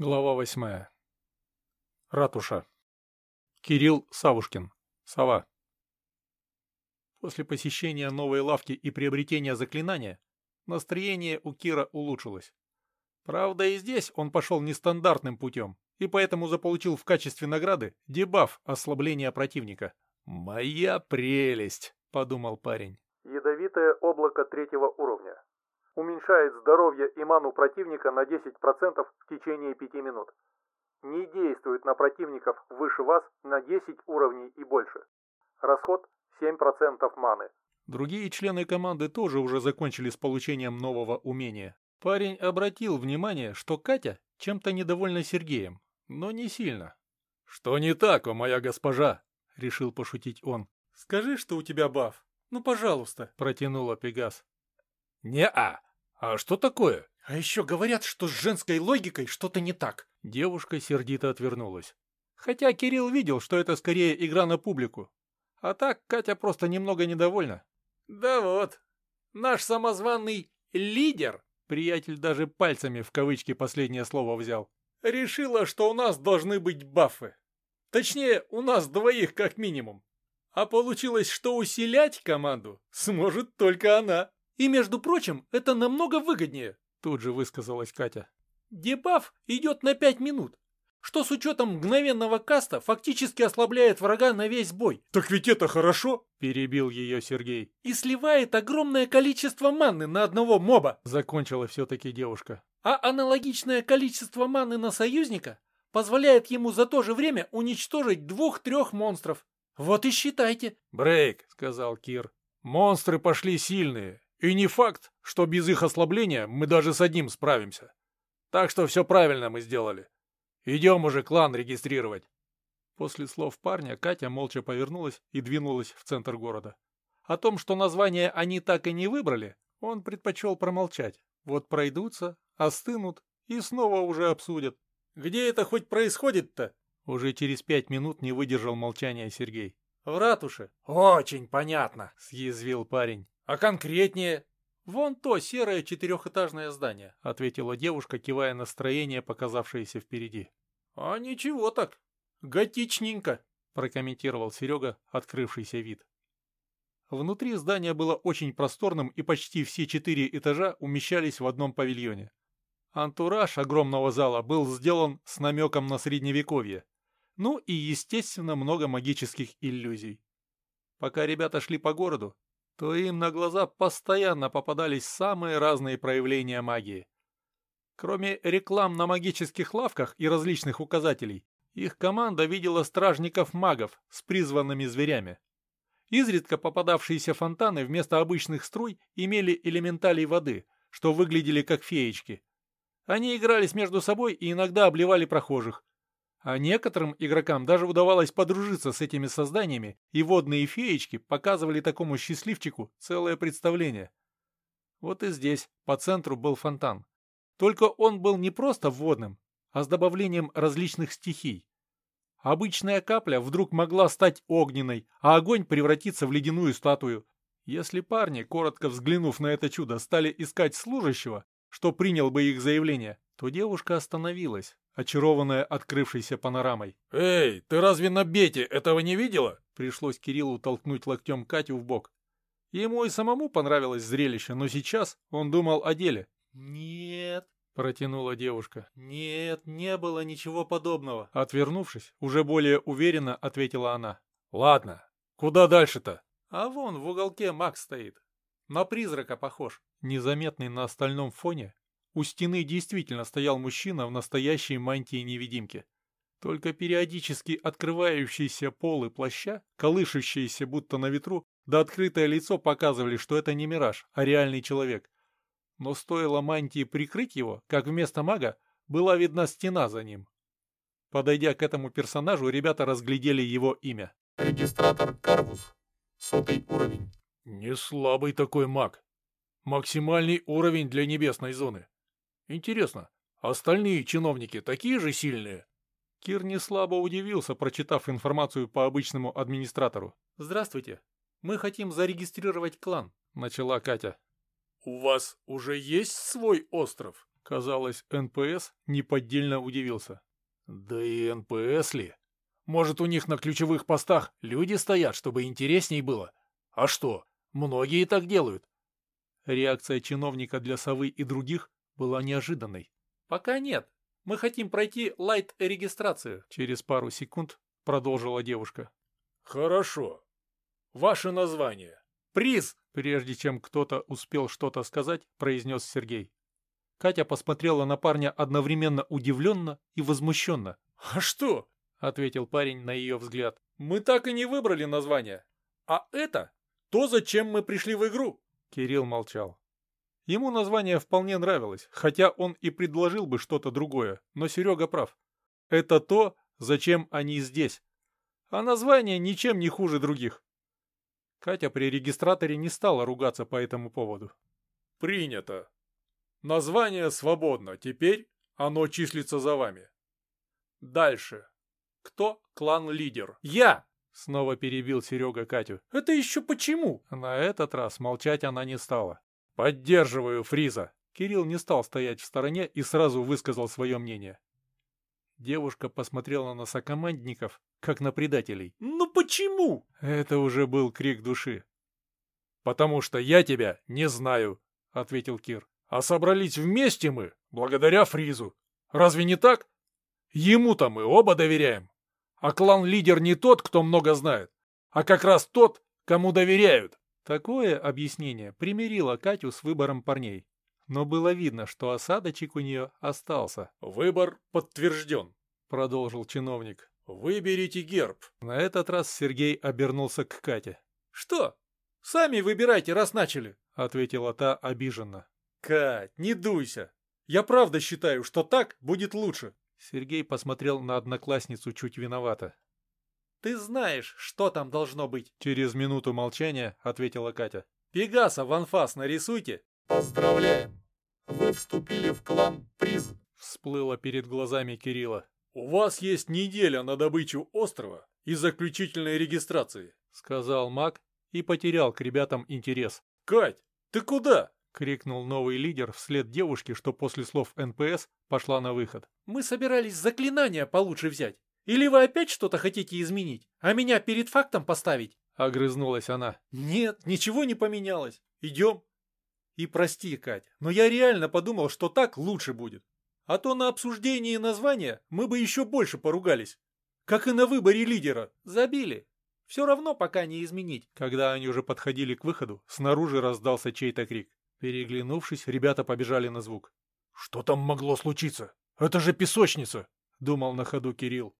Глава восьмая. Ратуша. Кирилл Савушкин. Сова. После посещения новой лавки и приобретения заклинания, настроение у Кира улучшилось. Правда, и здесь он пошел нестандартным путем, и поэтому заполучил в качестве награды дебаф ослабления противника. «Моя прелесть!» — подумал парень. Ядовитое облако третьего уровня. Уменьшает здоровье и ману противника на 10% в течение 5 минут. Не действует на противников выше вас на 10 уровней и больше. Расход 7% маны. Другие члены команды тоже уже закончили с получением нового умения. Парень обратил внимание, что Катя чем-то недовольна Сергеем, но не сильно. «Что не так, о моя госпожа?» — решил пошутить он. «Скажи, что у тебя баф. Ну, пожалуйста», — протянула Пегас. «Не-а, «А что такое?» «А еще говорят, что с женской логикой что-то не так». Девушка сердито отвернулась. Хотя Кирилл видел, что это скорее игра на публику. А так Катя просто немного недовольна. «Да вот, наш самозваный лидер», приятель даже пальцами в кавычки последнее слово взял, решила, что у нас должны быть бафы. Точнее, у нас двоих как минимум. А получилось, что усилять команду сможет только она. И, между прочим, это намного выгоднее, тут же высказалась Катя. Дебаф идет на 5 минут, что с учетом мгновенного каста фактически ослабляет врага на весь бой. «Так ведь это хорошо!» – перебил ее Сергей. «И сливает огромное количество маны на одного моба!» – закончила все-таки девушка. «А аналогичное количество маны на союзника позволяет ему за то же время уничтожить двух-трех монстров. Вот и считайте!» «Брейк!» – сказал Кир. «Монстры пошли сильные, и не факт, что без их ослабления мы даже с одним справимся. Так что все правильно мы сделали. Идем уже клан регистрировать. После слов парня Катя молча повернулась и двинулась в центр города. О том, что название они так и не выбрали, он предпочел промолчать. Вот пройдутся, остынут и снова уже обсудят. «Где это хоть происходит-то?» Уже через пять минут не выдержал молчания Сергей. «В ратуше». «Очень понятно», — съязвил парень. «А конкретнее?» «Вон то серое четырехэтажное здание», — ответила девушка, кивая на строение, показавшееся впереди. «А ничего так. Готичненько», — прокомментировал Серега открывшийся вид. Внутри здания было очень просторным, и почти все четыре этажа умещались в одном павильоне. Антураж огромного зала был сделан с намеком на средневековье. Ну и, естественно, много магических иллюзий. Пока ребята шли по городу, то им на глаза постоянно попадались самые разные проявления магии. Кроме реклам на магических лавках и различных указателей, их команда видела стражников-магов с призванными зверями. Изредка попадавшиеся фонтаны вместо обычных струй имели элементалей воды, что выглядели как феечки. Они игрались между собой и иногда обливали прохожих, а некоторым игрокам даже удавалось подружиться с этими созданиями, и водные феечки показывали такому счастливчику целое представление. Вот и здесь, по центру, был фонтан. Только он был не просто водным, а с добавлением различных стихий. Обычная капля вдруг могла стать огненной, а огонь превратиться в ледяную статую. Если парни, коротко взглянув на это чудо, стали искать служащего, что принял бы их заявление, то девушка остановилась, очарованная открывшейся панорамой. «Эй, ты разве на бете этого не видела?» Пришлось Кириллу толкнуть локтем Катю в бок. Ему и самому понравилось зрелище, но сейчас он думал о деле. «Нет», — протянула девушка. «Нет, не было ничего подобного». Отвернувшись, уже более уверенно ответила она. «Ладно, куда дальше-то?» «А вон в уголке Макс стоит. На призрака похож». Незаметный на остальном фоне, у стены действительно стоял мужчина в настоящей мантии-невидимки. Только периодически открывающиеся полы плаща, колышущиеся будто на ветру, да открытое лицо показывали, что это не мираж, а реальный человек. Но стоило мантии прикрыть его, как вместо мага была видна стена за ним. Подойдя к этому персонажу, ребята разглядели его имя. Регистратор Карвус. Сотый уровень. Не слабый такой маг. Максимальный уровень для небесной зоны. Интересно, остальные чиновники такие же сильные? Кир не слабо удивился, прочитав информацию по обычному администратору. «Здравствуйте. Мы хотим зарегистрировать клан», — начала Катя. «У вас уже есть свой остров?» Казалось, НПС неподдельно удивился. Да и НПС ли? Может, у них на ключевых постах люди стоят, чтобы интересней было? А что, многие так делают. Реакция чиновника для совы и других была неожиданной. «Пока нет. Мы хотим пройти лайт-регистрацию», — через пару секунд продолжила девушка. «Хорошо. Ваше название. Приз!» Прежде чем кто-то успел что-то сказать, произнес Сергей. Катя посмотрела на парня одновременно удивленно и возмущенно. «А что?» — ответил парень на ее взгляд. «Мы так и не выбрали название. А это то, зачем мы пришли в игру». Кирилл молчал. Ему название вполне нравилось, хотя он и предложил бы что-то другое, но Серега прав. Это то, зачем они здесь. А название ничем не хуже других. Катя при регистраторе не стала ругаться по этому поводу. «Принято. Название свободно. Теперь оно числится за вами. Дальше. Кто клан-лидер? Я!» Снова перебил Серега Катю. «Это еще почему?» На этот раз молчать она не стала. «Поддерживаю Фриза!» Кирилл не стал стоять в стороне и сразу высказал свое мнение. Девушка посмотрела на сокомандников, как на предателей. «Ну почему?» Это уже был крик души. «Потому что я тебя не знаю», — ответил Кир. «А собрались вместе мы, благодаря Фризу. Разве не так? Ему-то мы оба доверяем. А клан-лидер не тот, кто много знает, а как раз тот, кому доверяют». Такое объяснение примирило Катю с выбором парней но было видно, что осадочек у нее остался. «Выбор подтвержден», — продолжил чиновник. «Выберите герб». На этот раз Сергей обернулся к Кате. «Что? Сами выбирайте, раз начали», — ответила та обиженно. «Кать, не дуйся. Я правда считаю, что так будет лучше». Сергей посмотрел на одноклассницу чуть виновато. «Ты знаешь, что там должно быть?» Через минуту молчания ответила Катя. «Пегаса в анфас нарисуйте Поздравляем! Вы вступили в клан Приз. Всплыло перед глазами Кирилла. «У вас есть неделя на добычу острова и заключительной регистрации», — сказал маг и потерял к ребятам интерес. «Кать, ты куда?» — крикнул новый лидер вслед девушке, что после слов НПС пошла на выход. «Мы собирались заклинания получше взять. Или вы опять что-то хотите изменить, а меня перед фактом поставить?» — огрызнулась она. «Нет, ничего не поменялось. Идем». И прости, Кать, но я реально подумал, что так лучше будет. А то на обсуждении названия мы бы еще больше поругались. Как и на выборе лидера. Забили. Все равно пока не изменить. Когда они уже подходили к выходу, снаружи раздался чей-то крик. Переглянувшись, ребята побежали на звук. «Что там могло случиться? Это же песочница!» — думал на ходу Кирилл.